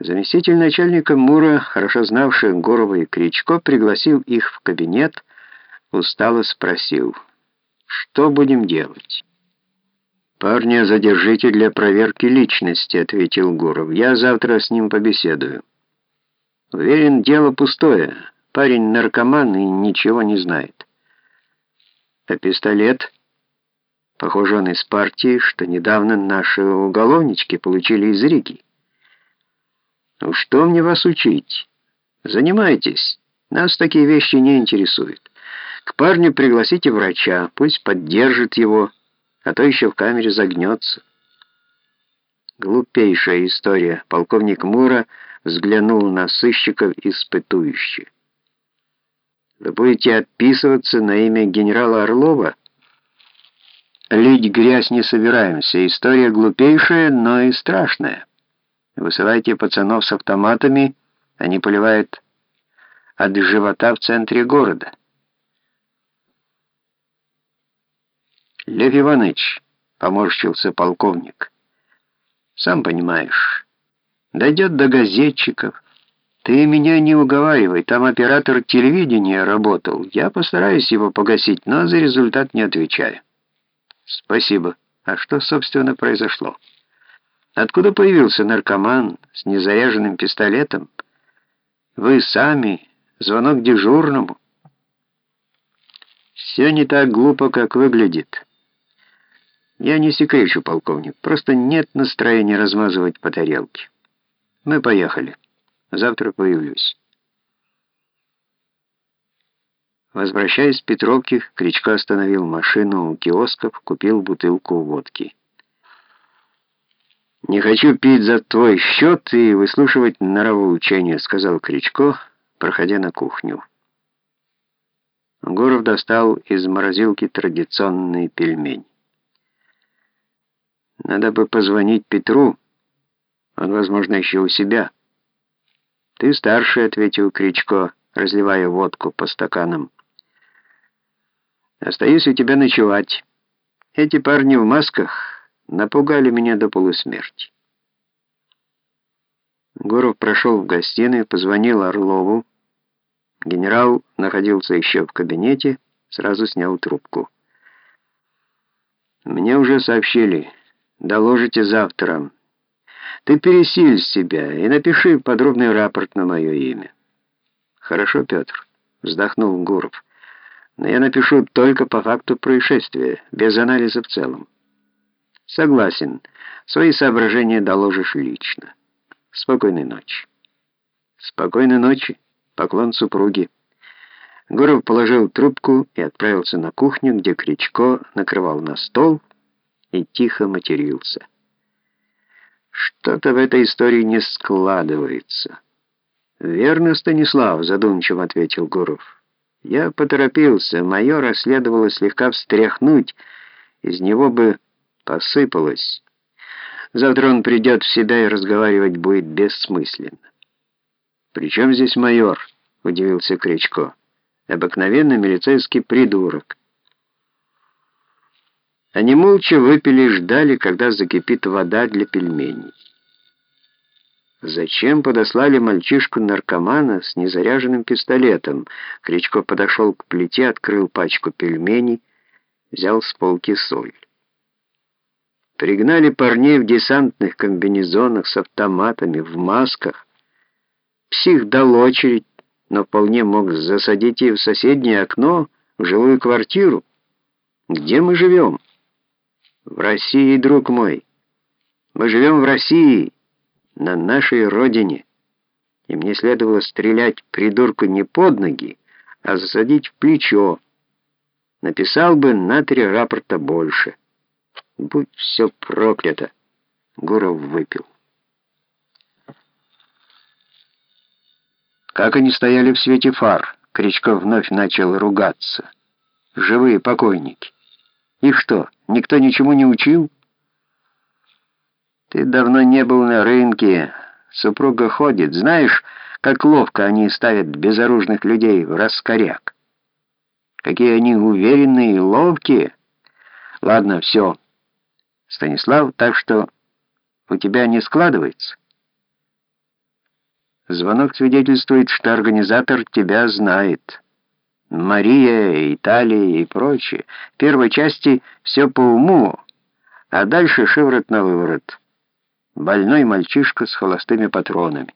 Заместитель начальника МУРа, хорошо знавший Гурова и Кричко, пригласил их в кабинет, устало спросил, «Что будем делать?» «Парня задержите для проверки личности», — ответил Гуров. «Я завтра с ним побеседую». «Уверен, дело пустое. Парень наркоман и ничего не знает». «А пистолет?» Похоже, он из партии, что недавно наши уголовнички получили из Риги. Ну что мне вас учить? Занимайтесь. Нас такие вещи не интересуют. К парню пригласите врача, пусть поддержит его, а то еще в камере загнется. Глупейшая история. Полковник Мура взглянул на сыщиков испытующе. Вы будете отписываться на имя генерала Орлова? Лить грязь не собираемся. История глупейшая, но и страшная. Высылайте пацанов с автоматами, они поливают от живота в центре города. Лев Иванович, поморщился полковник, сам понимаешь, дойдет до газетчиков. Ты меня не уговаривай, там оператор телевидения работал. Я постараюсь его погасить, но за результат не отвечаю. Спасибо. А что, собственно, произошло? Откуда появился наркоман с незаряженным пистолетом? Вы сами, звонок дежурному. Все не так глупо, как выглядит. Я не секречу, полковник, просто нет настроения размазывать по тарелке. Мы поехали. Завтра появлюсь. Возвращаясь с Петровки, Кричко остановил машину у киосков, купил бутылку водки. «Не хочу пить за твой счет и выслушивать норовоучения», — сказал Кричко, проходя на кухню. Гуров достал из морозилки традиционный пельмень. «Надо бы позвонить Петру. Он, возможно, еще у себя». «Ты старший», — ответил Кричко, разливая водку по стаканам. «Остаюсь у тебя ночевать. Эти парни в масках...» напугали меня до полусмерти. Гуров прошел в гостиную, позвонил Орлову. Генерал находился еще в кабинете, сразу снял трубку. «Мне уже сообщили. Доложите завтра. Ты пересиль себя и напиши подробный рапорт на мое имя». «Хорошо, Петр», — вздохнул Гуров. «Но я напишу только по факту происшествия, без анализа в целом». Согласен. Свои соображения доложишь лично. Спокойной ночи. Спокойной ночи. Поклон супруге. Гуров положил трубку и отправился на кухню, где Кричко накрывал на стол и тихо матерился. Что-то в этой истории не складывается. «Верно, Станислав», — задумчиво ответил Гуров. «Я поторопился. Майора следовало слегка встряхнуть. Из него бы посыпалось. Завтра он придет в себя и разговаривать будет бессмысленно. «При чем здесь майор?» — удивился Кричко. «Обыкновенный милицейский придурок». Они молча выпили и ждали, когда закипит вода для пельменей. Зачем подослали мальчишку-наркомана с незаряженным пистолетом? Кричко подошел к плите, открыл пачку пельменей, взял с полки соль. Пригнали парней в десантных комбинезонах с автоматами, в масках. Псих дал очередь, но вполне мог засадить и в соседнее окно, в жилую квартиру. Где мы живем? В России, друг мой. Мы живем в России, на нашей родине. И мне следовало стрелять придурку не под ноги, а засадить в плечо. Написал бы на три рапорта больше. Будь все проклято. Гуров выпил. Как они стояли в свете фар, Кричко вновь начал ругаться. Живые покойники. Их что, никто ничему не учил? Ты давно не был на рынке. Супруга ходит. Знаешь, как ловко они ставят безоружных людей в раскоряк. Какие они уверенные и ловкие. Ладно, все. Станислав, так что у тебя не складывается? Звонок свидетельствует, что организатор тебя знает. Мария, Италия и прочее. В первой части все по уму, а дальше шиворот на выворот. Больной мальчишка с холостыми патронами.